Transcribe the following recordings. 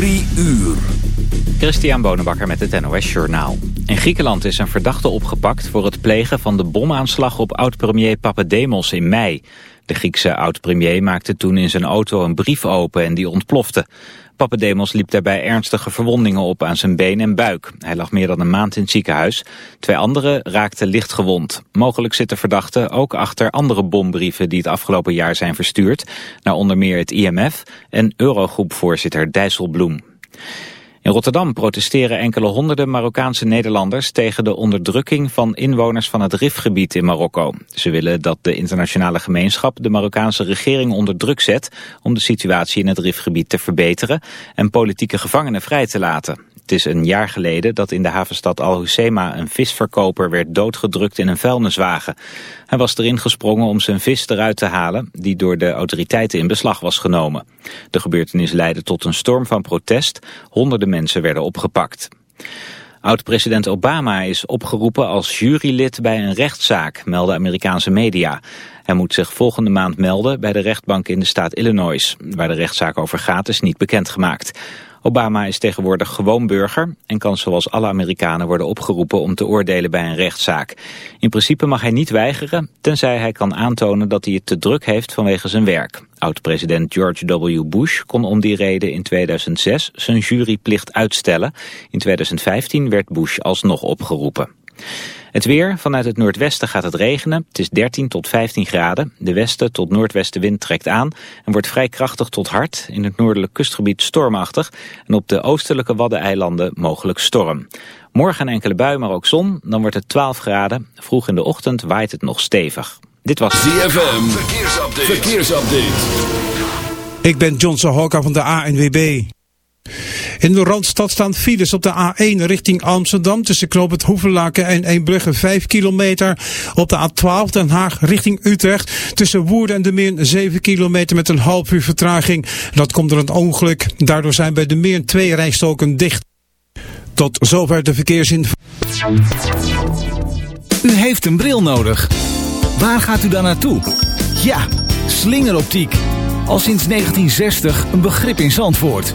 Drie uur. Christian Bonenbakker met het NOS Journaal. In Griekenland is een verdachte opgepakt voor het plegen van de bomaanslag op oud-premier Papademos in mei. De Griekse oud-premier maakte toen in zijn auto een brief open en die ontplofte. Papademos liep daarbij ernstige verwondingen op aan zijn been en buik. Hij lag meer dan een maand in het ziekenhuis. Twee anderen raakten licht gewond. Mogelijk zit de verdachte ook achter andere bombrieven die het afgelopen jaar zijn verstuurd. Naar onder meer het IMF en Eurogroepvoorzitter Dijsselbloem. In Rotterdam protesteren enkele honderden Marokkaanse Nederlanders tegen de onderdrukking van inwoners van het Rifgebied in Marokko. Ze willen dat de internationale gemeenschap de Marokkaanse regering onder druk zet om de situatie in het Rifgebied te verbeteren en politieke gevangenen vrij te laten. Het is een jaar geleden dat in de havenstad Al Hoceima een visverkoper werd doodgedrukt in een vuilniswagen. Hij was erin gesprongen om zijn vis eruit te halen, die door de autoriteiten in beslag was genomen. De gebeurtenis leidde tot een storm van protest. Honderden mensen werden opgepakt. Oud-president Obama is opgeroepen als jurylid bij een rechtszaak, melden Amerikaanse media. Hij moet zich volgende maand melden bij de rechtbank in de staat Illinois. Waar de rechtszaak over gaat is niet bekendgemaakt. Obama is tegenwoordig gewoon burger en kan zoals alle Amerikanen worden opgeroepen om te oordelen bij een rechtszaak. In principe mag hij niet weigeren, tenzij hij kan aantonen dat hij het te druk heeft vanwege zijn werk. Oud-president George W. Bush kon om die reden in 2006 zijn juryplicht uitstellen. In 2015 werd Bush alsnog opgeroepen. Het weer, vanuit het noordwesten gaat het regenen. Het is 13 tot 15 graden. De westen tot noordwestenwind trekt aan en wordt vrij krachtig tot hard. In het noordelijk kustgebied stormachtig en op de oostelijke Waddeneilanden mogelijk storm. Morgen een enkele bui, maar ook zon. Dan wordt het 12 graden. Vroeg in de ochtend waait het nog stevig. Dit was ZFM. Verkeersupdate. Verkeersupdate. Ik ben Johnson Hawker van de ANWB. In de Randstad staan files op de A1 richting Amsterdam tussen Knoop het Hoevenlaken en Eembrugge 5 kilometer. Op de A12 Den Haag richting Utrecht tussen Woerden en de Meern 7 kilometer met een half uur vertraging. Dat komt door een ongeluk. Daardoor zijn bij de Meern twee rijstoken dicht. Tot zover de verkeersinformatie. U heeft een bril nodig. Waar gaat u dan naartoe? Ja, slingeroptiek. Al sinds 1960 een begrip in Zandvoort.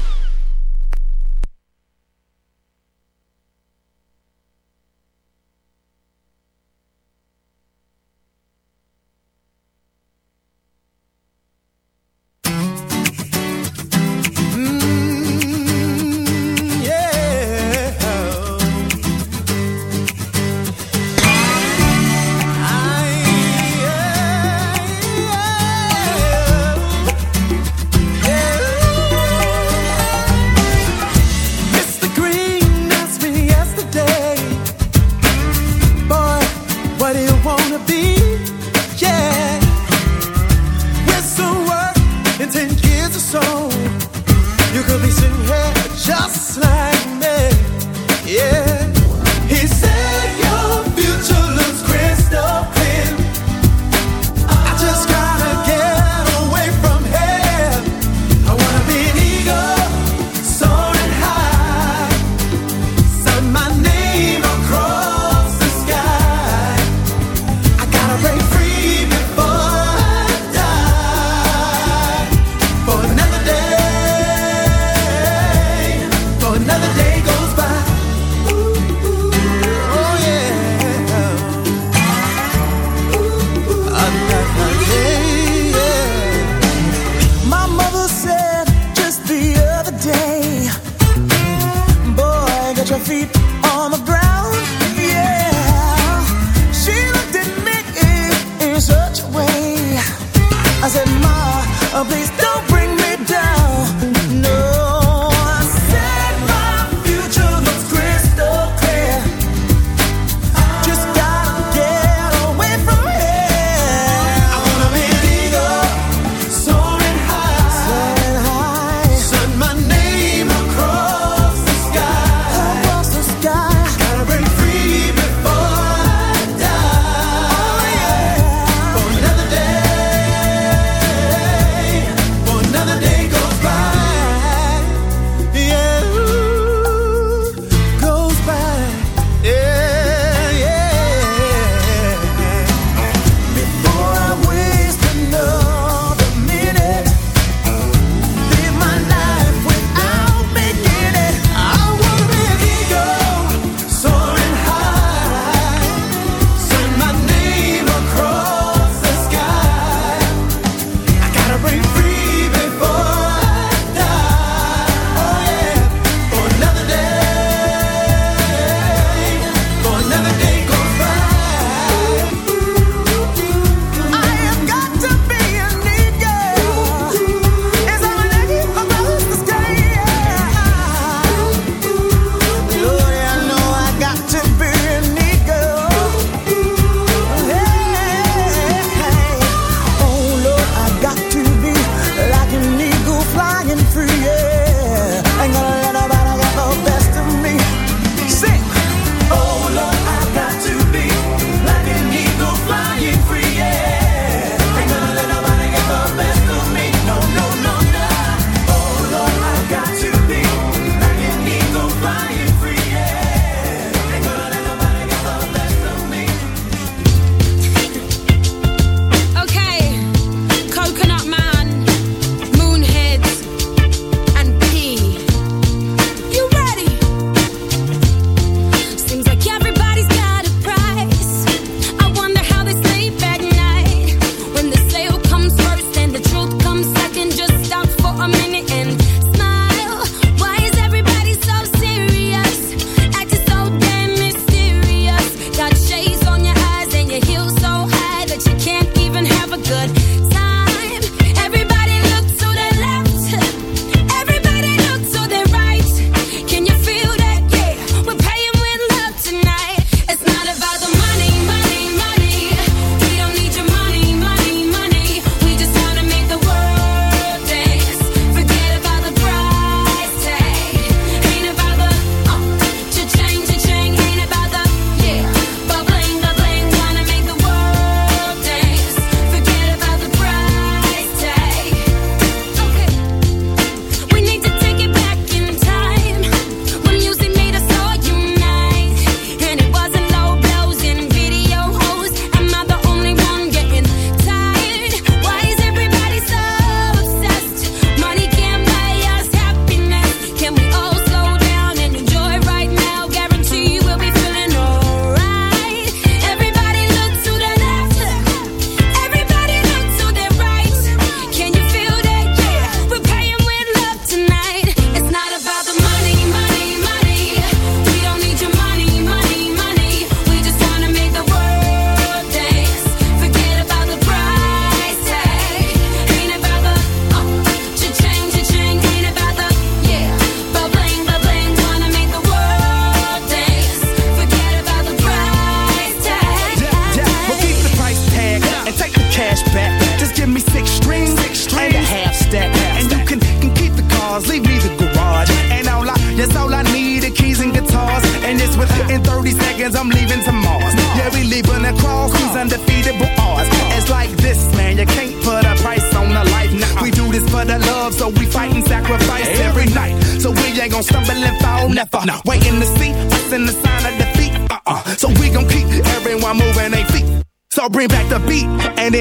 feet.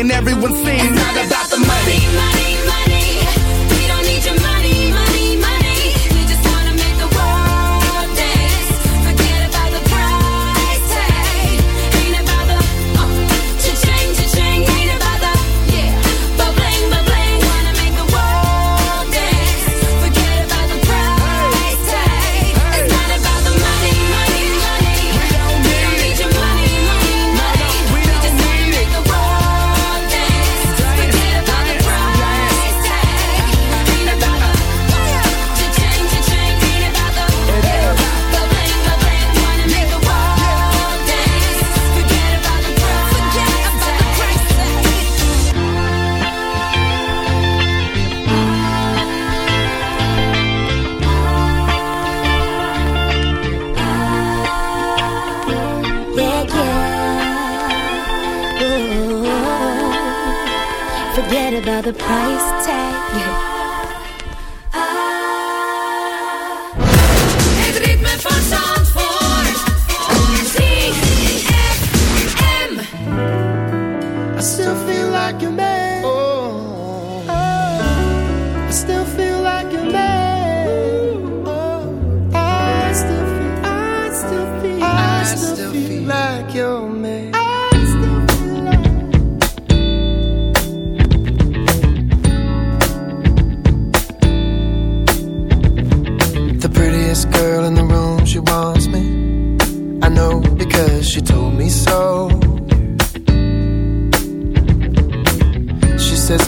It's forget about the price tag. Ah, ah. C-F-M. I still feel like you're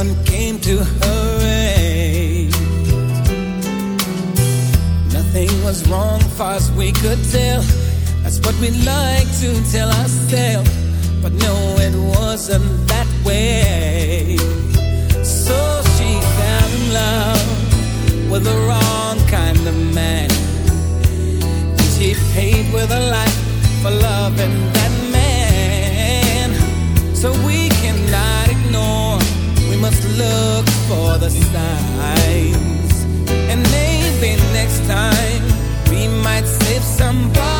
One came to her aid. Nothing was wrong, far as we could tell. That's what we like to tell ourselves, but no, it wasn't that way. So she fell in love with the wrong kind of man. And She paid with her life for loving that man. So we must look for the signs. And maybe next time we might save somebody's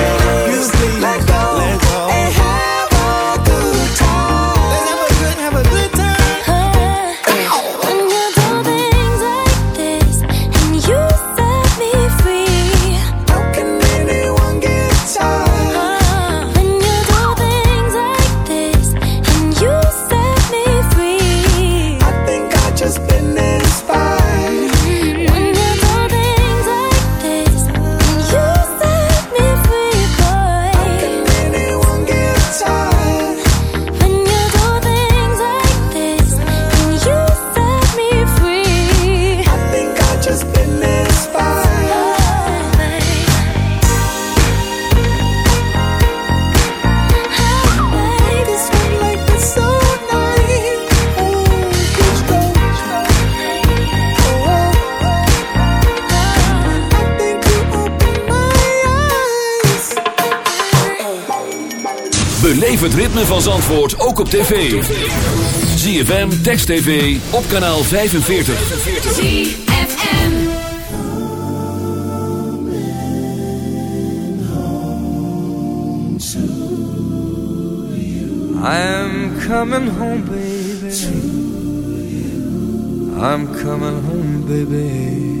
Beleef het ritme van Zandvoort ook op tv. ZFM, Text TV, op kanaal 45. I'm coming home, baby. I'm coming home, baby.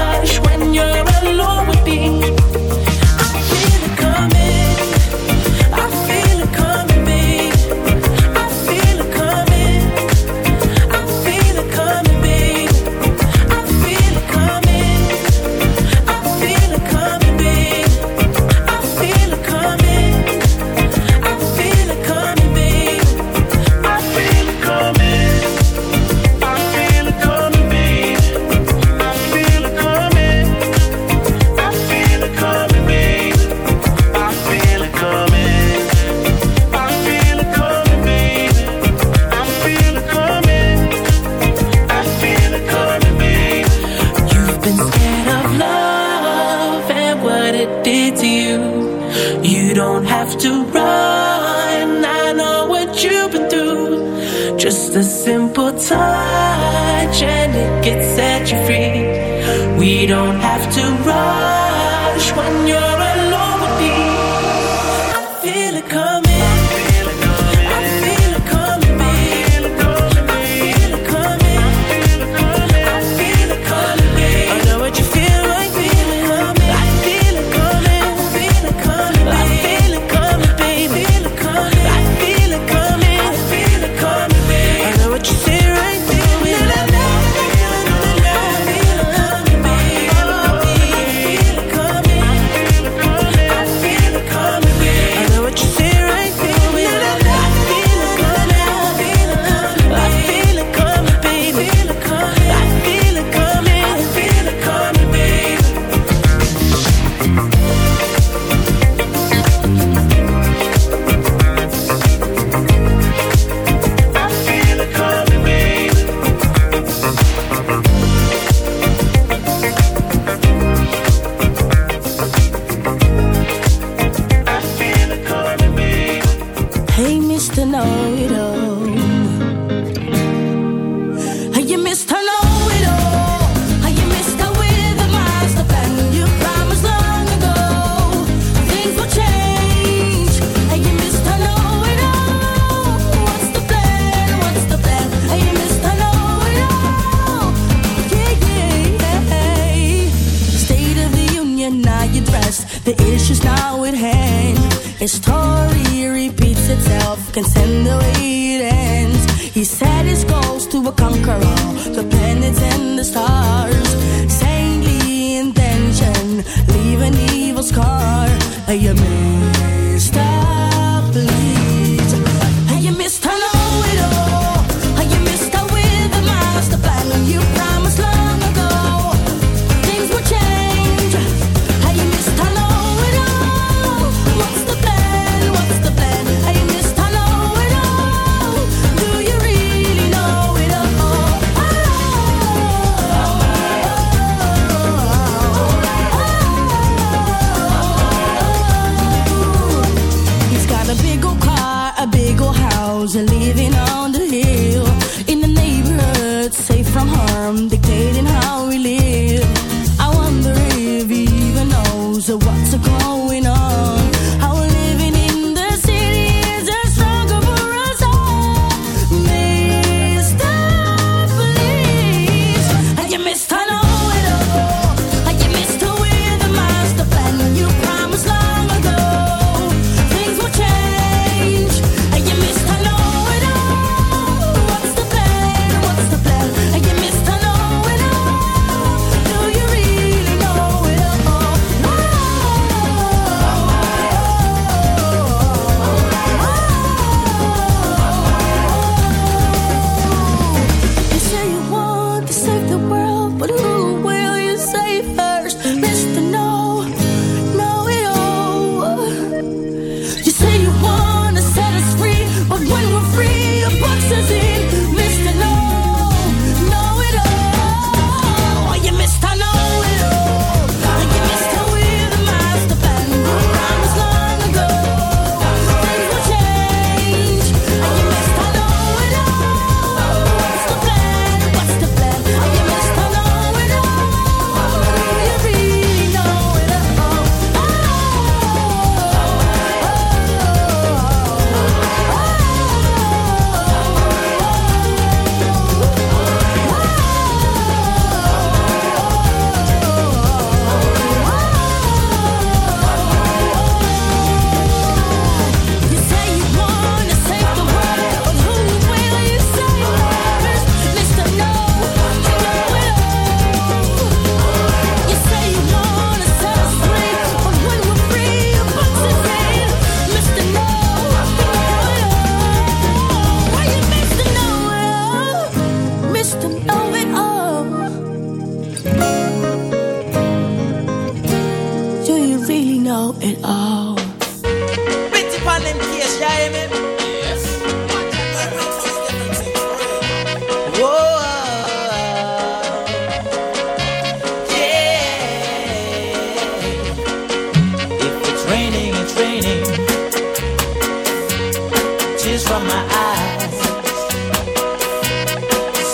emotions now at hand. His story repeats itself, can send the way it ends. He set his goals to conquer all the planets and the stars. Saintly intention, leave an evil scar. Hey, man.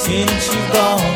since you gone.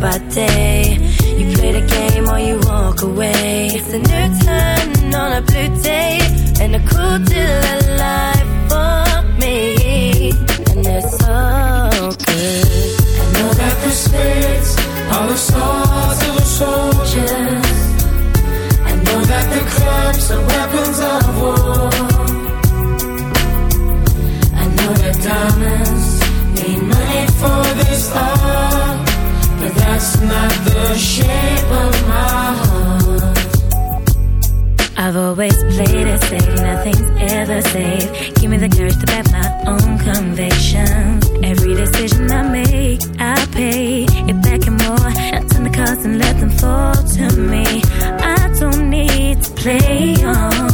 by day. You play the game or you walk away. It's a new turn on a blue day, and a cool deal of life for me. And it's so good. I know that the spirits are the stars of the soldiers. I know that the clubs are weapons of war. I know that diamonds need money for this art. That's not the shape of my heart. I've always played it safe, nothing's ever safe. Give me the courage to bet my own convictions. Every decision I make, I pay it back and more. I turn the cards and let them fall to me. I don't need to play on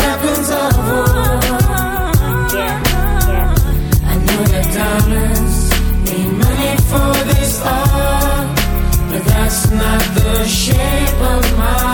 weapons of war. I know that diamonds need money for this art, but that's not the shape of my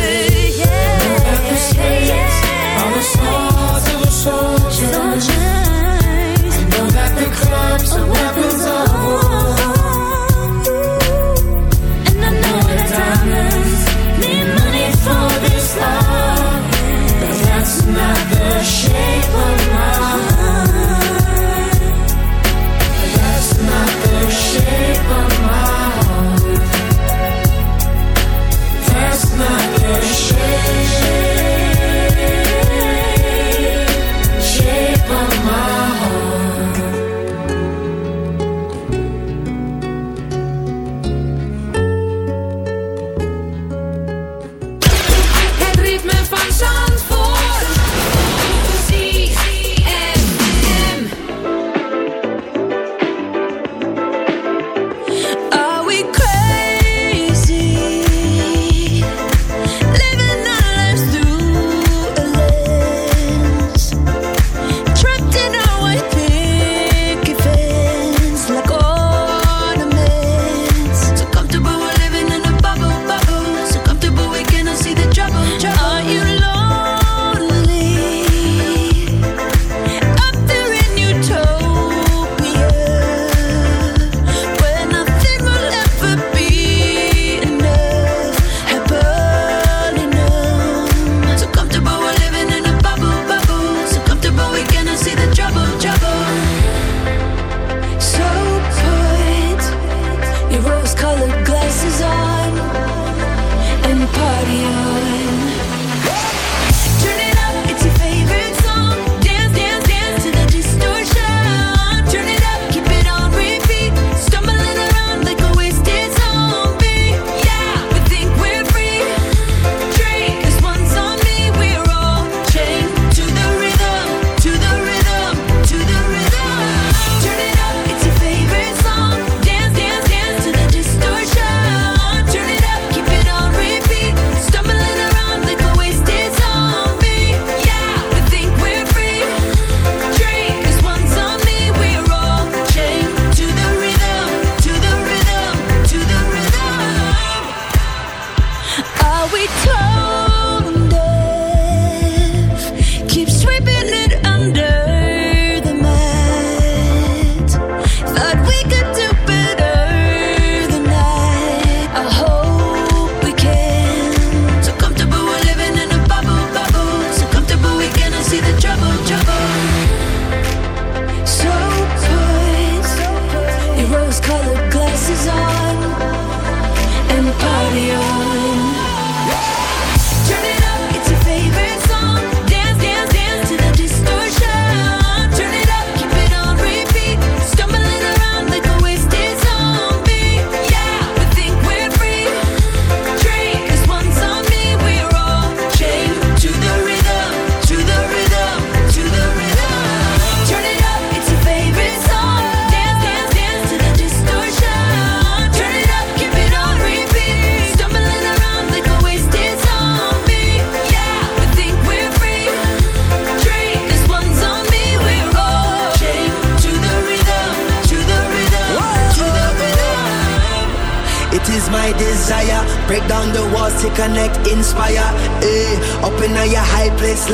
It's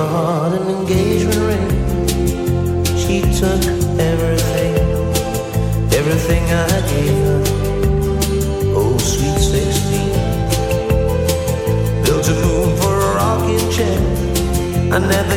my an engagement ring. She took everything, everything I gave her. Oh, sweet 16. Built a moon for a rocking chair. I never